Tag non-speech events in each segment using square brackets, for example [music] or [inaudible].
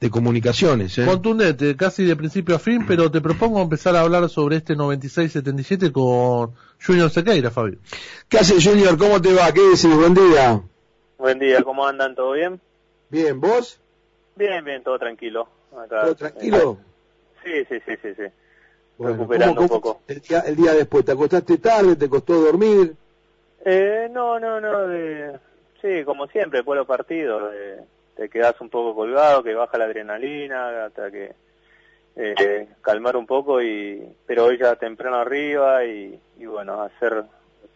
de comunicaciones. ¿eh? Contundente, casi de principio a fin, pero te propongo empezar a hablar sobre este 96-77 con Junior Sequeira, Fabio. ¿Qué hace Junior? ¿Cómo te va? ¿Qué decís? Buen día. Buen día, ¿cómo andan? ¿Todo bien? Bien, ¿vos? Bien, bien, todo tranquilo. ¿Todo tranquilo? sí, sí, sí, sí, sí. Recuperando un poco. El día, el día después, ¿te acostaste tarde? ¿Te costó dormir? Eh, no, no, no, de... sí, como siempre, después de los partidos, te quedas un poco colgado, que baja la adrenalina, hasta que eh, calmar un poco, y pero ya temprano arriba y, bueno, hacer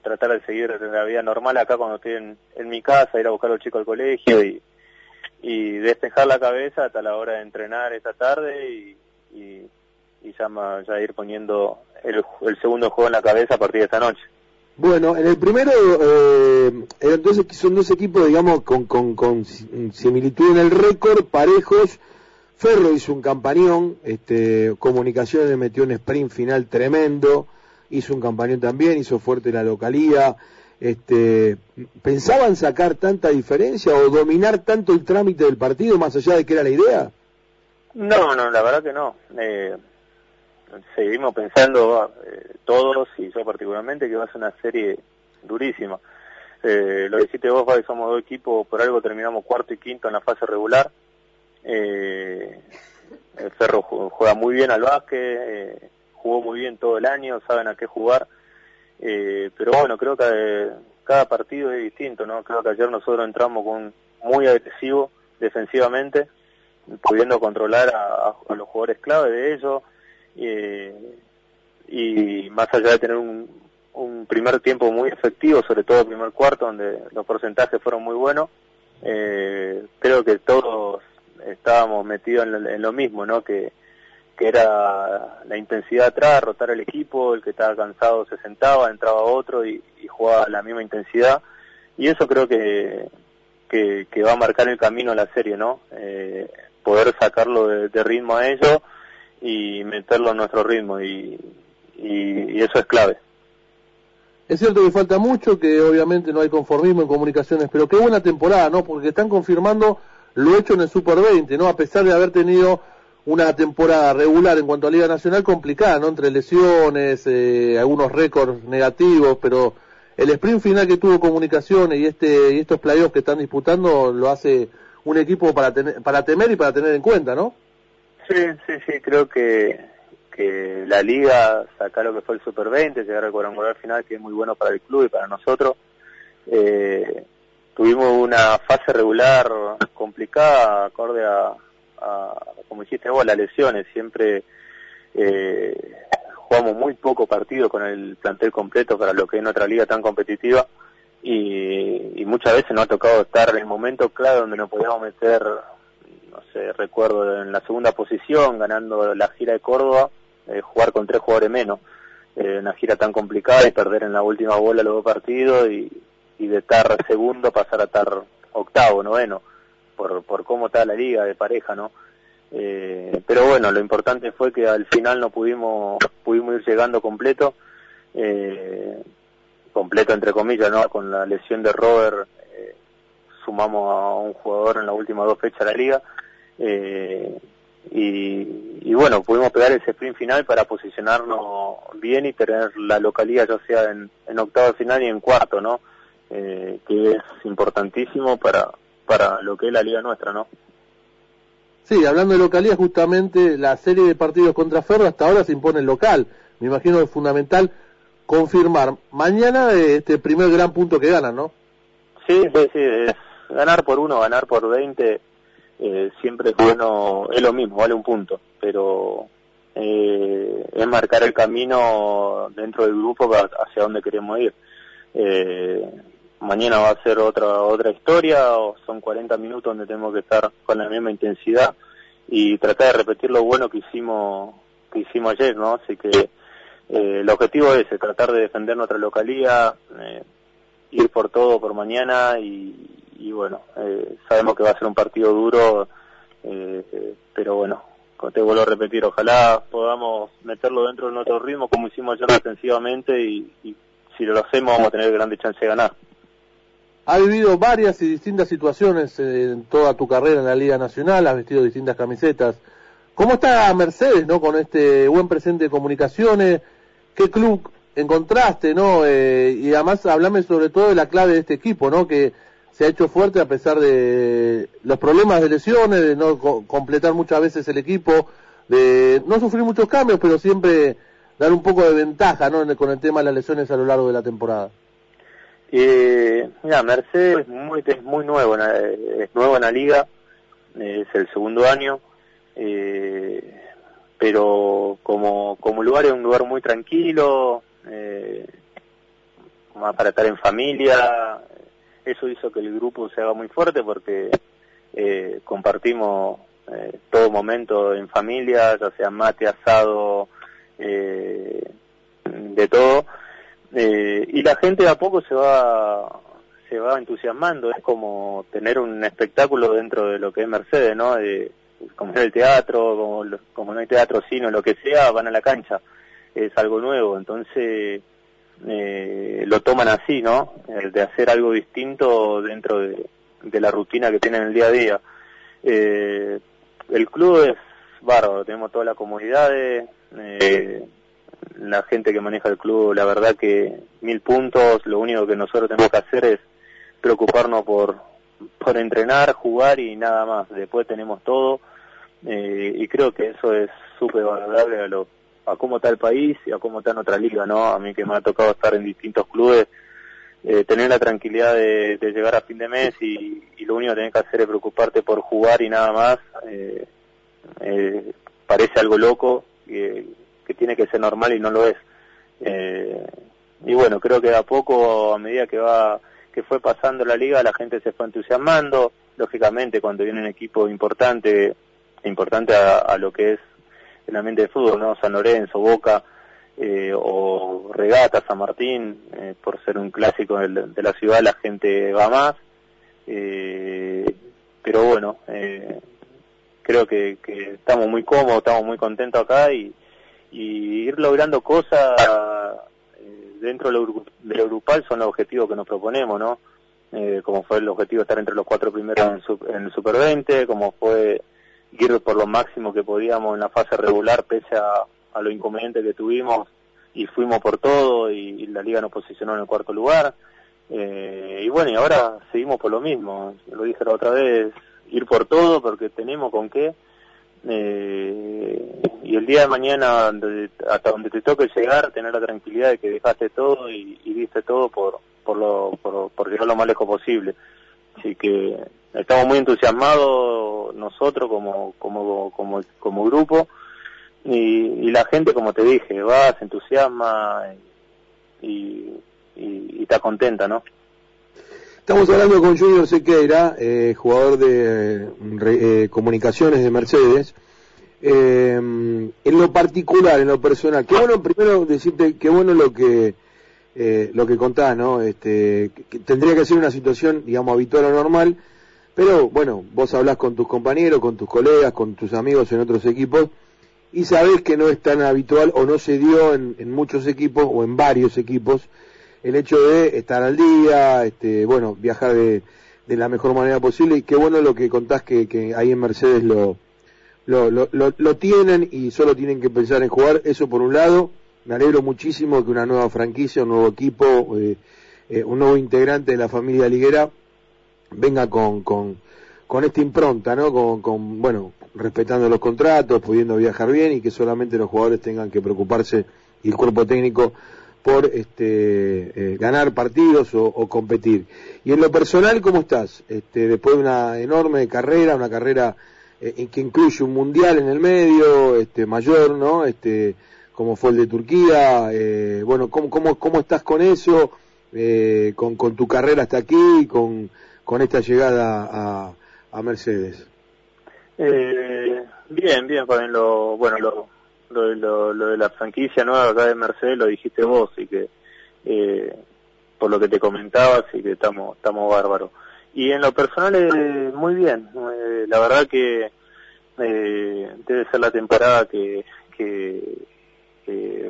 tratar de seguir la vida normal acá cuando estoy en, en mi casa, ir a buscar a los chicos al colegio y, y despejar la cabeza hasta la hora de entrenar esta tarde y, y, ya ir poniendo el, el segundo juego en la cabeza a partir de esta noche. Bueno, en el primero, eh, entonces son dos equipos, digamos, con, con, con similitud en el récord, parejos. Ferro hizo un campañón, este, Comunicaciones metió un sprint final tremendo, hizo un campañón también, hizo fuerte la localía. Este, ¿Pensaban sacar tanta diferencia o dominar tanto el trámite del partido más allá de que era la idea? No, no, la verdad que no. Eh, seguimos pensando eh, todos y yo particularmente que va a ser una serie durísima. Eh, lo dijiste vos, Fabi, somos dos equipos, por algo terminamos cuarto y quinto en la fase regular. Eh, el Ferro juega muy bien al básquet, jugó muy bien todo el año, saben a qué jugar. Pero bueno, creo que cada partido es distinto, ¿no? Creo que ayer nosotros entramos con muy agresivo defensivamente, pudiendo controlar a los jugadores clave de ellos, eh, y más allá de tener un, primer tiempo muy efectivo, sobre todo el primer cuarto, donde los porcentajes fueron muy buenos, eh, creo que todos estábamos metidos en lo, mismo, ¿no? Que, era la intensidad atrás, rotar el equipo, el que estaba cansado se sentaba, entraba otro y, y jugaba la misma intensidad. Y eso creo que, que, que, va a marcar el camino a la serie, ¿no? Eh, poder sacarlo de, de ritmo a ellos y meterlo en nuestro ritmo y, y, eso es clave. Es cierto que falta mucho, que obviamente no hay conformismo en comunicaciones, pero qué buena temporada, ¿no? Porque están confirmando lo hecho en el Super 20, ¿no? A pesar de haber tenido una temporada regular en cuanto a Liga Nacional complicada, ¿no? Entre lesiones, eh, algunos récords negativos, pero el sprint final que tuvo comunicaciones y este y estos playoffs que están disputando lo hace un equipo para tener, para temer y para tener en cuenta, ¿no? Sí, sí, sí, creo que, que la liga saca lo que fue el Super 20, llegar al cuadrangular final, que es muy bueno para el club y para nosotros. Eh, tuvimos una fase regular complicada, acorde a, como dijiste vos, las lesiones. Siempre eh, jugamos muy poco partido con el plantel completo para lo que es nuestra liga tan competitiva. Y, y muchas veces nos ha tocado estar en el momento clave donde nos podíamos meter no sé, recuerdo en la segunda posición, ganando la gira de Córdoba, eh, jugar con tres jugadores menos. Eh, una gira tan complicada y perder en la última bola los dos partidos y, y de estar segundo pasar a estar octavo, noveno, por, por cómo está la liga de pareja, ¿no? Eh, pero bueno, lo importante fue que al final no pudimos, pudimos ir llegando completo, completo entre comillas, ¿no? Con la lesión de Robert sumamos a un jugador en las últimas dos fechas de la liga eh, y, bueno, pudimos pegar ese sprint final para posicionarnos bien y tener la localidad ya sea en, en octavo final y en cuarto, ¿no? Eh, que es importantísimo para, para lo que es la liga nuestra, ¿no? Sí, hablando de localidad, justamente la serie de partidos contra Ferro hasta ahora se impone en local. Me imagino que es fundamental confirmar mañana este primer gran punto que ganan, ¿no? Sí, sí, sí, es ganar por uno, ganar por veinte eh, siempre es bueno, es lo mismo, vale un punto, pero eh, es marcar el camino dentro del grupo hacia donde queremos ir. Eh, mañana va a ser otra otra historia, o son 40 minutos donde tenemos que estar con la misma intensidad y tratar de repetir lo bueno que hicimos que hicimos ayer, ¿no? Así que eh, el objetivo es tratar de defender nuestra localidad, eh, ir por todo por mañana y, y bueno, eh, sabemos que va a ser un partido duro, eh, pero bueno, te vuelvo a repetir, ojalá podamos meterlo dentro de nuestro ritmo como hicimos ayer defensivamente y, si lo hacemos vamos a tener grande chance de ganar. ha vivido varias y distintas situaciones en toda tu carrera en la Liga Nacional, has vestido distintas camisetas. ¿Cómo está Mercedes, no, con este buen presente de comunicaciones? ¿Qué club encontraste, no? Eh, y además hablame sobre todo de la clave de este equipo, ¿no? Que se ha hecho fuerte a pesar de los problemas de lesiones, de no completar muchas veces el equipo, de no sufrir muchos cambios, pero siempre dar un poco de ventaja, ¿no? Con el tema de las lesiones a lo largo de la temporada. Eh, mira, Mercedes es muy, es muy nuevo, es nuevo en la liga, es el segundo año, eh, pero como, como lugar es un lugar muy tranquilo, eh, para estar en familia, eso hizo que el grupo se haga muy fuerte porque eh, compartimos eh, todo momento en familia, ya sea mate, asado, eh, de todo, y la gente de a poco se va se va entusiasmando, es como tener un espectáculo dentro de lo que es Mercedes, ¿no? De, como es el teatro, como no hay teatro, sino lo que sea, van a la cancha, es algo nuevo, entonces eh, lo toman así, ¿no? de hacer algo distinto dentro de, la rutina que tienen el día a día. Eh, el club es bárbaro, tenemos todas las comunidades, eh, la gente que maneja el club, la verdad que mil puntos, lo único que nosotros tenemos que hacer es preocuparnos por, por entrenar, jugar y nada más. Después tenemos todo eh, y creo que eso es súper valorable a lo a cómo está el país y a cómo está en otra liga, ¿no? A mí que me ha tocado estar en distintos clubes, eh, tener la tranquilidad de, llegar a fin de mes y, lo único que tenés que hacer es preocuparte por jugar y nada más, eh, eh, parece algo loco, que tiene que ser normal y no lo es. y bueno, creo que a poco, a medida que va que fue pasando la liga, la gente se fue entusiasmando, lógicamente cuando viene un equipo importante, importante a lo que es el ambiente de fútbol, ¿no? San Lorenzo, Boca, eh, o Regata, San Martín, eh, por ser un clásico de, la ciudad, la gente va más. Eh, pero bueno, creo que, estamos muy cómodos, estamos muy contentos acá y, ir logrando cosas dentro de lo, grupal son los objetivos que nos proponemos, ¿no? como fue el objetivo de estar entre los cuatro primeros en, en el Super 20, como fue ir por lo máximo que podíamos en la fase regular pese a, lo inconveniente que tuvimos y fuimos por todo y, la liga nos posicionó en el cuarto lugar. Eh, y bueno, y ahora seguimos por lo mismo, lo dije la otra vez, ir por todo porque tenemos con qué. Eh, y el día de mañana, hasta donde te toque llegar, tener la tranquilidad de que dejaste todo y, y diste todo por, por, lo, por, por llegar lo más lejos posible. Así que estamos muy entusiasmados nosotros como, como, como, como grupo y, la gente, como te dije, va, se entusiasma y, y, está contenta, ¿no? Estamos hablando con Junior Sequeira, eh, jugador de eh, comunicaciones de Mercedes. Eh, en lo particular, en lo personal, qué bueno primero decirte, qué bueno lo que eh, lo que contás, ¿no? Este, que tendría que ser una situación, digamos, habitual o normal, pero bueno, vos hablás con tus compañeros, con tus colegas, con tus amigos en otros equipos y sabés que no es tan habitual o no se dio en, muchos equipos o en varios equipos el hecho de estar al día, este, bueno, viajar de, la mejor manera posible. Y qué bueno lo que contás que, que ahí en Mercedes lo, lo, lo, lo, tienen y solo tienen que pensar en jugar, eso por un lado, me alegro muchísimo que una nueva franquicia, un nuevo equipo, eh, eh, un nuevo integrante de la familia liguera venga con, con, con esta impronta, ¿no? Con, con, bueno, respetando los contratos, pudiendo viajar bien y que solamente los jugadores tengan que preocuparse y el cuerpo técnico por este, eh, ganar partidos o, competir. Y en lo personal, ¿cómo estás? Este, después de una enorme carrera, una carrera eh, que incluye un mundial en el medio, este, mayor, ¿no? Este, como fue el de Turquía, eh, bueno, ¿cómo, cómo, ¿cómo estás con eso? Con, con tu carrera hasta aquí, con, con esta llegada a, a Mercedes? Eh, bien, bien, con lo, bueno, lo, lo, lo, de la franquicia nueva acá de Mercedes lo dijiste vos y que eh, por lo que te comentabas y que estamos estamos bárbaros. Y en lo personal eh, muy bien, eh, la verdad que eh, debe ser la temporada que, que,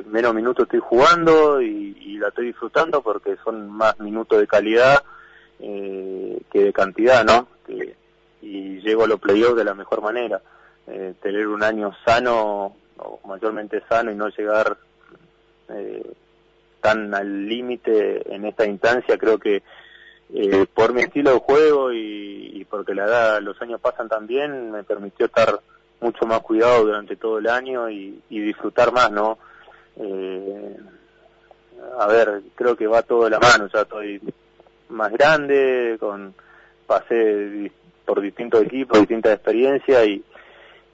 menos minutos estoy jugando y, la estoy disfrutando porque son más minutos de calidad eh, que de cantidad, ¿no? y llego a los playoffs de la mejor manera. Eh, tener un año sano, o mayormente sano, y no llegar eh, tan al límite en esta instancia, creo que eh, por mi estilo de juego y, porque la edad, los años pasan también, me permitió estar mucho más cuidado durante todo el año y disfrutar más, ¿no? Eh, a ver, creo que va todo de la mano, ya estoy más grande, con pasé por distintos equipos, distintas experiencias y,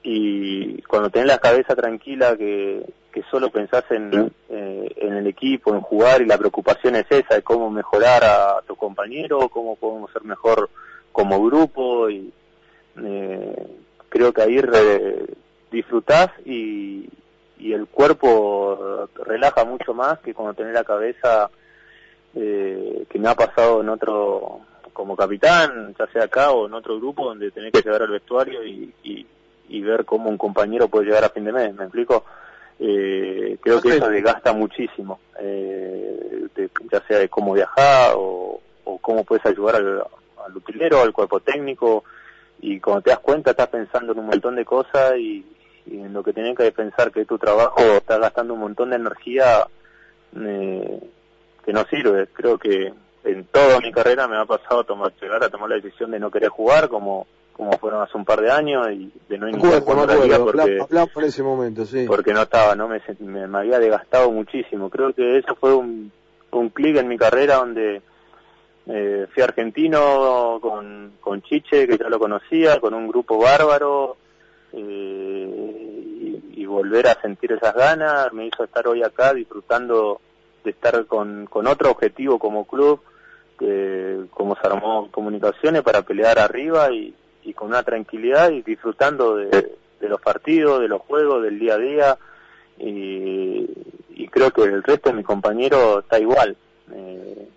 y cuando tenés la cabeza tranquila que, que solo pensás en, eh, en el equipo, en jugar y la preocupación es esa, de cómo mejorar a tu compañero, cómo podemos ser mejor como grupo y eh, creo que ahí re, disfrutás y, y el cuerpo relaja mucho más que cuando tenés la cabeza eh, que me ha pasado en otro como capitán, ya sea acá o en otro grupo donde tenés que llegar al vestuario y, y, y ver cómo un compañero puede llegar a fin de mes, ¿me explico? Eh, creo que eso desgasta muchísimo, eh, ya sea de cómo viajar o, o cómo puedes ayudar al, al utilero, al cuerpo técnico, y cuando te das cuenta estás pensando en un montón de cosas y, y en lo que tenés que pensar que tu trabajo está gastando un montón de energía eh, que no sirve. Creo que en toda mi carrera me ha pasado tomar, llegar a tomar la decisión de no querer jugar como como fueron hace un par de años y de no iniciar liga porque por ese momento, sí. porque no estaba, no me, me, había desgastado muchísimo. Creo que eso fue un, un clic en mi carrera donde eh, fui argentino con, con Chiche, que ya lo conocía, con un grupo bárbaro, volver a sentir esas ganas me hizo estar hoy acá disfrutando de estar con, con otro objetivo como club, que como se armó comunicaciones para pelear arriba y, y con una tranquilidad y disfrutando de, de, los partidos, de los juegos, del día a día. Y, y creo que el resto de mi compañero está igual. Eh,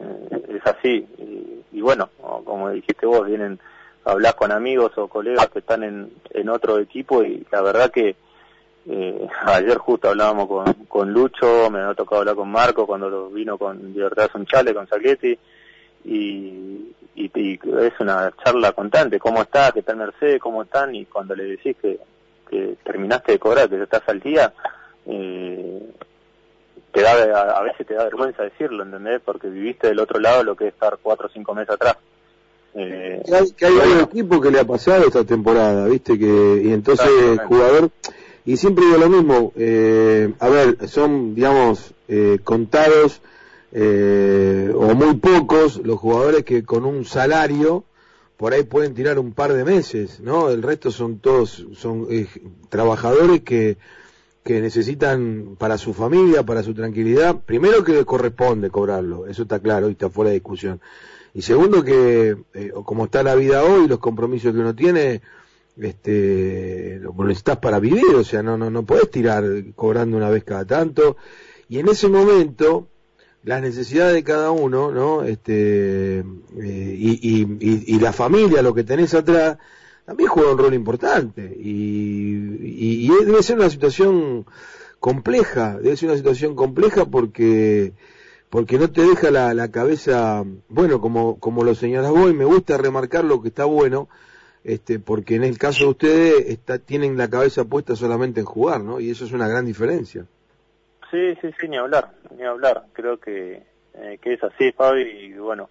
eh, es así. Y, y bueno, como dijiste vos, vienen hablar con amigos o colegas que están en, en otro equipo y la verdad que eh, ayer justo hablábamos con, con Lucho, me ha tocado hablar con Marco cuando vino con Libertad Sonchale, con Sagletti y, y, y, es una charla constante, ¿cómo está? ¿Qué tal Mercedes? ¿Cómo están? Y cuando le decís que, que terminaste de cobrar, que ya estás al día, eh, te da, a, veces te da vergüenza decirlo, ¿entendés? Porque viviste del otro lado lo que es estar cuatro o cinco meses atrás. Eh, que hay, que hay un equipo que le ha pasado esta temporada, ¿viste? que Y entonces el jugador, y siempre digo lo mismo, eh, a ver, son, digamos, eh, contados eh, o muy pocos los jugadores que con un salario por ahí pueden tirar un par de meses, ¿no? El resto son todos, son eh, trabajadores que, que necesitan para su familia, para su tranquilidad, primero que les corresponde cobrarlo, eso está claro y está fuera de discusión y segundo que, eh, como está la vida hoy, los compromisos que uno tiene, este, lo necesitas para vivir, o sea, no, no, no podés tirar cobrando una vez cada tanto. Y en ese momento, las necesidades de cada uno, ¿no? Este, eh, y, y, y, la familia, lo que tenés atrás, también juega un rol importante. Y, y, debe ser una situación compleja, debe ser una situación compleja porque porque no te deja la, la cabeza, bueno, como, como lo señalas vos, y me gusta remarcar lo que está bueno, este, porque en el caso de ustedes está, tienen la cabeza puesta solamente en jugar, ¿no? Y eso es una gran diferencia. Sí, sí, sí, ni hablar, ni hablar. Creo que, eh, que es así, Fabi, y bueno,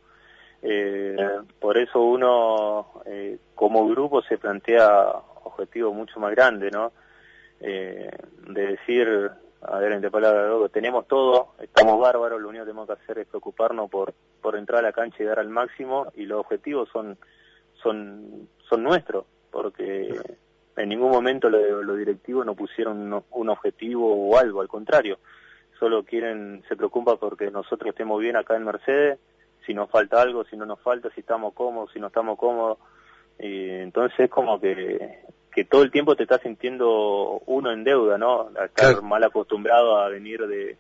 eh, por eso uno eh, como grupo se plantea objetivos mucho más grandes, ¿no? Eh, de decir, a ver, entre palabras, tenemos todo, estamos bárbaros, lo único que tenemos que hacer es preocuparnos por, por entrar a la cancha y dar al máximo, y los objetivos son, son, son nuestros, porque en ningún momento los lo directivos no pusieron un, objetivo o algo, al contrario, solo quieren, se preocupa porque nosotros estemos bien acá en Mercedes, si nos falta algo, si no nos falta, si estamos cómodos, si no estamos cómodos, y entonces es como que que todo el tiempo te estás sintiendo uno en deuda, ¿no? A estar mal acostumbrado a venir de,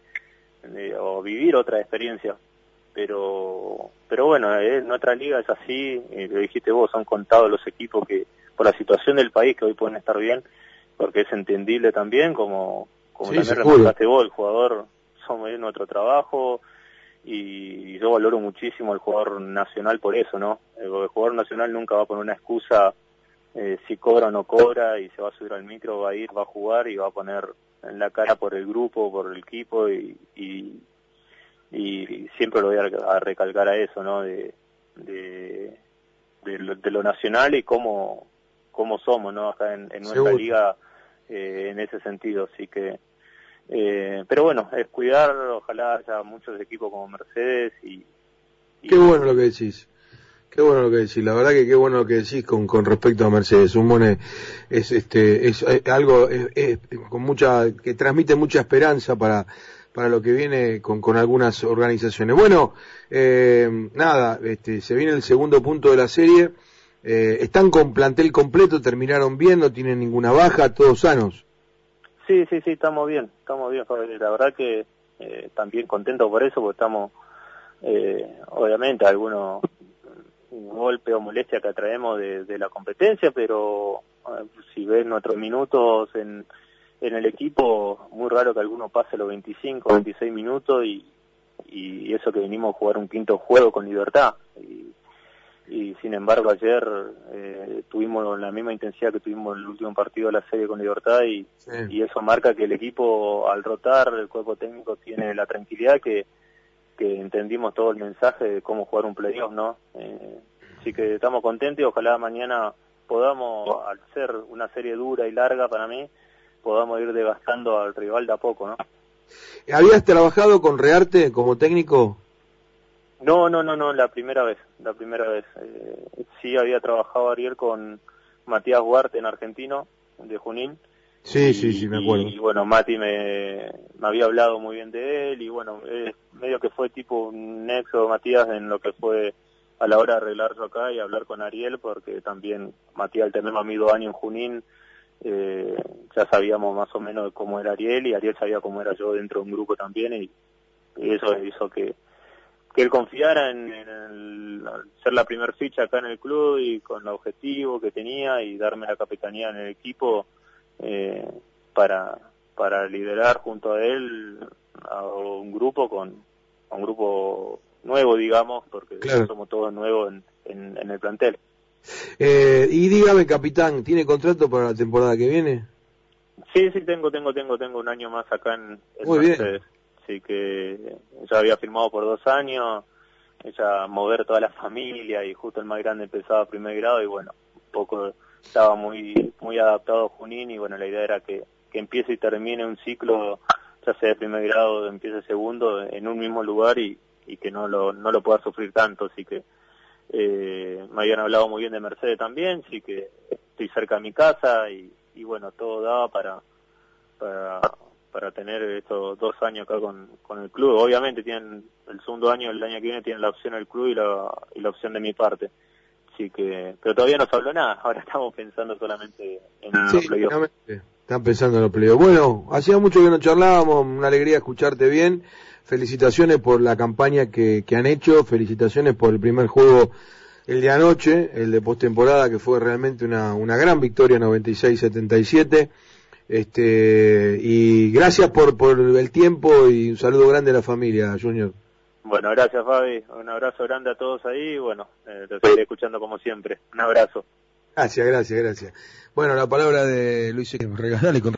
o vivir otra experiencia. Pero, pero bueno, eh, nuestra liga es así, eh, lo dijiste vos, son contados los equipos que, por la situación del país, que hoy pueden estar bien, porque es entendible también, como, como también remarcaste vos, el jugador, somos nuestro trabajo, y yo valoro muchísimo al jugador nacional por eso, ¿no? El jugador nacional nunca va a poner una excusa eh, si cobra o no cobra y se va a subir al micro, va a ir, va a jugar y va a poner en la cara por el grupo, por el equipo y, y, siempre lo voy a, recalcar a eso, ¿no? De, de, de, lo, nacional y cómo, cómo somos, ¿no? Acá en, nuestra liga eh, en ese sentido, así que eh, pero bueno, es cuidar, ojalá haya muchos equipos como Mercedes y... qué bueno lo que decís. Qué bueno lo que decís, la verdad que qué bueno lo que decís con, con respecto a Mercedes. Un Mone es este es, algo con mucha que transmite mucha esperanza para para lo que viene con, con algunas organizaciones. Bueno, eh, nada, este, se viene el segundo punto de la serie. Eh, están con plantel completo, terminaron bien, no tienen ninguna baja, todos sanos. Sí, sí, sí, estamos bien, estamos bien, La verdad que eh, también contento por eso, porque estamos, eh, obviamente, algunos golpe o molestia que traemos de, la competencia, pero eh, si ves nuestros minutos en, en el equipo, muy raro que alguno pase los 25, 26 minutos y, y eso que venimos a jugar un quinto juego con libertad. Y, y sin embargo ayer eh, tuvimos la misma intensidad que tuvimos en el último partido de la serie con Libertad y, y eso marca que el equipo al rotar el cuerpo técnico tiene la tranquilidad que, que entendimos todo el mensaje de cómo jugar un playoff, ¿no? Eh, así que estamos contentos y ojalá mañana podamos, al ser una serie dura y larga para mí, podamos ir devastando al rival de a poco, ¿no? ¿Habías trabajado con Rearte como técnico? No, no, no, no, la primera vez, la primera vez. Eh, sí había trabajado Ariel con Matías Huarte en Argentino, de Junín. Sí, sí, sí, me acuerdo. Y, bueno, Mati me, me, había hablado muy bien de él y bueno, medio que fue tipo un nexo Matías en lo que fue a la hora de arreglarlo acá y hablar con Ariel porque también Matías al tener a mí dos años en Junín eh, ya sabíamos más o menos cómo era Ariel y Ariel sabía cómo era yo dentro de un grupo también y eso hizo que que él confiara en, ser la primer ficha acá en el club y con el objetivo que tenía y darme la capitanía en el equipo eh, para para liderar junto a él a un grupo con a un grupo nuevo digamos porque somos todos nuevos en, en, el plantel eh, y dígame capitán tiene contrato para la temporada que viene sí sí tengo tengo tengo tengo un año más acá en, el Muy bien. Así que ya había firmado por dos años, ella mover toda la familia y justo el más grande empezaba primer grado y bueno, un poco estaba muy muy adaptado a Junín y bueno, la idea era que, que empiece y termine un ciclo, ya sea de primer grado, empiece segundo, en un mismo lugar y, y que no lo, no lo pueda sufrir tanto, así que eh, me habían hablado muy bien de Mercedes también, así que estoy cerca de mi casa y, y bueno, todo daba para, para para tener estos dos años acá con, con el club. Obviamente tienen el segundo año, el año que viene tienen la opción del club y la, y la opción de mi parte. Así que, pero todavía no se habló nada, [laughs] ahora estamos pensando solamente en los playoffs. Están pensando en los playoffs. Bueno, hacía mucho que no charlábamos, una alegría escucharte bien. Felicitaciones por la campaña que, que han hecho, felicitaciones por el primer juego el de anoche, el de postemporada, que fue realmente una, una gran victoria 96-77. Este, y gracias por, por el tiempo y un saludo grande a la familia, Junior. Bueno, gracias Fabi, un abrazo grande a todos ahí y bueno, eh, te seguiré escuchando como siempre. Un abrazo. Gracias, gracias, gracias. Bueno, la palabra de Luis, regalale con